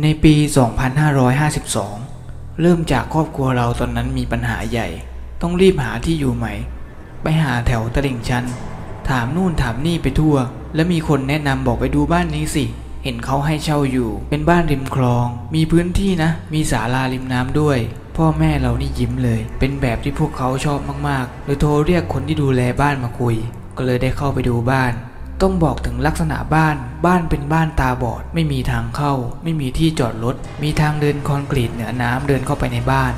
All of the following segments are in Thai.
ในปี 2552 เริ่มจากครอบครัวเราตอนนั้นมีปัญหาใหญ่ ต้องรีบหาที่อยู่ใหม่ ไปหาแถวตลิ่งชัน ถามนู่นถามนี่ไปทั่ว แล้วมีคนแนะนำบอกไปดูบ้านนี้สิ เห็นเขาให้เช่าอยู่ เป็นบ้านริมคลอง มีพื้นที่นะ มีศาลาริมน้ำด้วย พ่อแม่เรานี่ยิ้มเลย เป็นแบบที่พวกเขาชอบมากๆเลยโทรเรียกคนที่ดูแลบ้านมาคุย ก็เลยได้เข้าไปดูบ้าน ต้องบอกถึงลักษณะบ้าน บ้านเป็นบ้านตาบอด ไม่มีทางเข้า ไม่มีที่จอดรถ มีทางเดินคอนกรีตเหนือน้ำเดินเข้าไปในบ้าน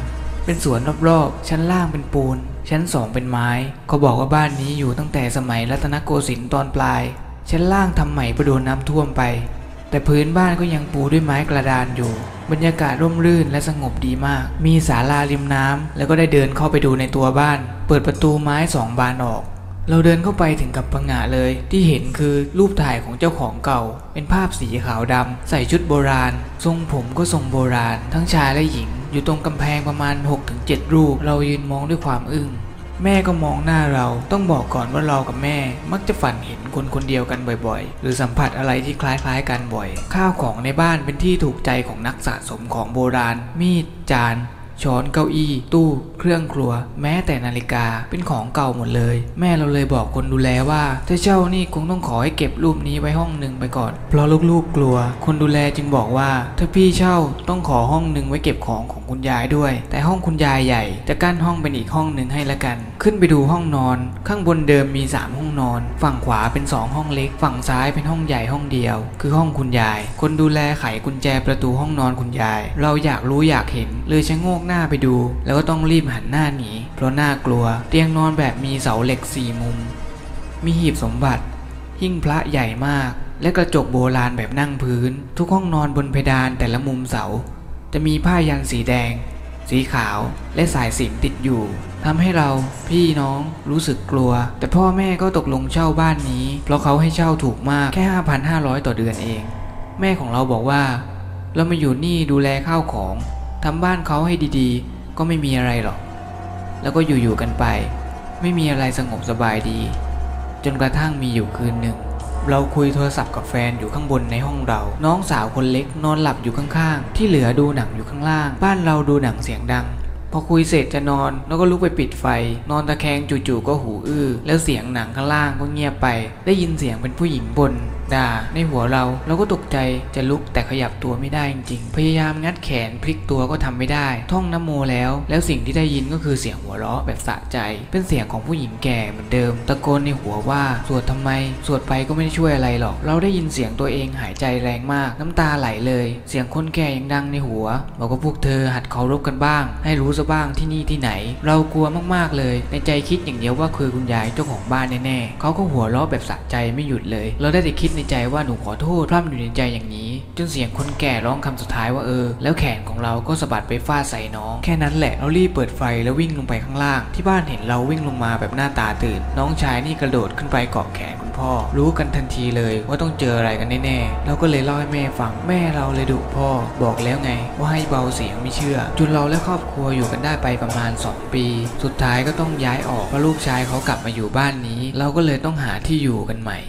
เป็นสวนรอบๆ ชั้นล่างเป็นปูน ชั้นสองเป็นไม้ เขาบอกว่าบ้านนี้อยู่ตั้งแต่สมัยรัตนโกสินทร์ตอนปลาย ชั้นล่างทำใหม่ประโดนน้ำท่วมไป แต่พื้นบ้านก็ยังปูด้วยไม้กระดานอยู่ บรรยากาศร่มรื่นและสงบดีมาก มีศาลาริมน้ำแล้วก็ได้เดินเข้าไปดูในตัวบ้าน เปิดประตูไม้สองบานออก เราเดินเข้าไปถึงกับพังงะเลยที่เห็นคือรูปถ่ายของเจ้าของเก่า เป็นภาพสีขาวดำใส่ชุดโบราณ ทรงผมก็ทรงโบราณ ทั้งชายและหญิง อยู่ตรงกำแพงประมาณ 6-7 รูป เรายืนมองด้วยความอึ้งแม่ก็มองหน้าเราต้องบอกก่อนว่าเรากับแม่ มักจะฝันเห็นคนคนเดียวกันบ่อยๆ หรือสัมผัสอะไรที่คล้ายๆกันบ่อย ข้าวของในบ้านเป็นที่ถูกใจของนักสะสมของโบราณ มีดจาน ช้อนเก้าอี้ ตู้ เครื่องครัว แม้แต่นาฬิกาเป็นของเก่าหมดเลย แม่เราเลยบอกคนดูแลว่าถ้าเช่านี่คงต้องขอให้เก็บรูปนี้ไว้ห้องหนึ่งไปก่อน เพราะลูกๆกลัว คนดูแลจึงบอกว่า ถ้าพี่เช่าต้องขอห้องหนึ่งไว้เก็บของของคุณยายด้วย แต่ห้องคุณยายใหญ่ จะกั้นห้องเป็นอีกห้องหนึ่งให้ละกัน ขึ้นไปดูห้องนอน ข้างบนเดิมมี 3 ห้องนอน ฝั่งขวาเป็น 2 ห้องเล็ก ฝั่งซ้ายเป็นห้องใหญ่ห้องเดียว คือห้องคุณยาย คนดูแลไขกุญแจประตูห้องนอนคุณยาย เราอยากรู้อยากเห็นเลยชะโงกหน้าไปดู แล้วก็ต้องรีบหันหน้าหนีเพราะน่ากลัว เตียงนอนแบบมีเสาเหล็กสี่มุม มีหีบสมบัติ หิ้งพระใหญ่มาก และกระจกโบราณแบบนั่งพื้น ทุกห้องนอนบนเพดานแต่ละมุมเสา จะมีผ้ายันสีแดง สีขาวและสายสิญติดอยู่ทำให้เราพี่น้องรู้สึกกลัว แต่พ่อแม่ก็ตกลงเช่าบ้านนี้ เพราะเขาให้เช่าถูกมากแค่ 5,500 ต่อเดือนเอง แม่ของเราบอกว่า เรามาอยู่นี่ดูแลข้าวของ ทำบ้านเขาให้ดีๆ ก็ไม่มีอะไรหรอก แล้วก็อยู่ๆกันไป ไม่มีอะไรสงบสบายดี จนกระทั่งมีอยู่คืนหนึ่ง เราคุยโทรศัพท์กับแฟนอยู่ข้างบนในห้องเรา น้องสาวคนเล็กนอนหลับอยู่ข้างๆ ที่เหลือดูหนังอยู่ข้างล่าง บ้านเราดูหนังเสียงดัง พอคุยเสร็จจะนอนแล้วก็ลุกไปปิดไฟ นอนตะแคงจู่ๆก็หูอื้อ แล้วเสียงหนังข้างล่างก็เงียบไป ได้ยินเสียงเป็นผู้หญิงบน ด่าในหัวเราเราก็ตกใจจะลุกแต่ขยับตัวไม่ได้จริงๆพยายามงัดแขนพลิกตัวก็ทำไม่ได้ ท่องน้ำโมแล้ว แล้วสิ่งที่ได้ยินก็คือเสียงหัวเราะแบบสะใจ เป็นเสียงของผู้หญิงแก่เหมือนเดิม ตะโกนในหัวว่าสวดทำไม สวดไปก็ไม่ได้ช่วยอะไรหรอก เราได้ยินเสียงตัวเองหายใจแรงมาก น้ำตาไหลเลย เสียงคนแก่ยังดังในหัว บอกว่าพวกเธอหัดเคารพกันบ้าง ให้รู้ซะบ้างที่นี่ที่ไหน เรากลัวมากๆเลย ในใจคิดอย่างเดียวว่าคือคุณยายเจ้าของบ้านแน่ๆเขาก็หัวเราะแบบสะใจไม่หยุดเลย เราได้แต่คิดในใจว่าหนูขอโทษพร่ำอยู่ในใจอย่างนี้ จนเสียงคนแก่ร้องคำสุดท้ายว่าเออ แล้วแขนของเราก็สะบัดไปฟาดใส่น้อง แค่นั้นแหละเรารีบเปิดไฟแล้ววิ่งลงไปข้างล่าง ที่บ้านเห็นเราวิ่งลงมาแบบหน้าตาตื่น น้องชายนี่กระโดดขึ้นไปเกาะแขนคุณพ่อ รู้กันทันทีเลยว่าต้องเจออะไรกันแน่ๆเราก็เลยเล่าให้แม่ฟังแม่เราเลยดุพ่อ บอกแล้วไง ว่าให้เบาเสียงไม่เชื่อจนเราและครอบครัวอยู่กันได้ไปประมาณ 2 ปี สุดท้ายก็ต้องย้ายออกเพราะลูกชายเขากลับมาอยู่บ้านนี้ เราก็เลยต้องหาที่อยู่กันใหม่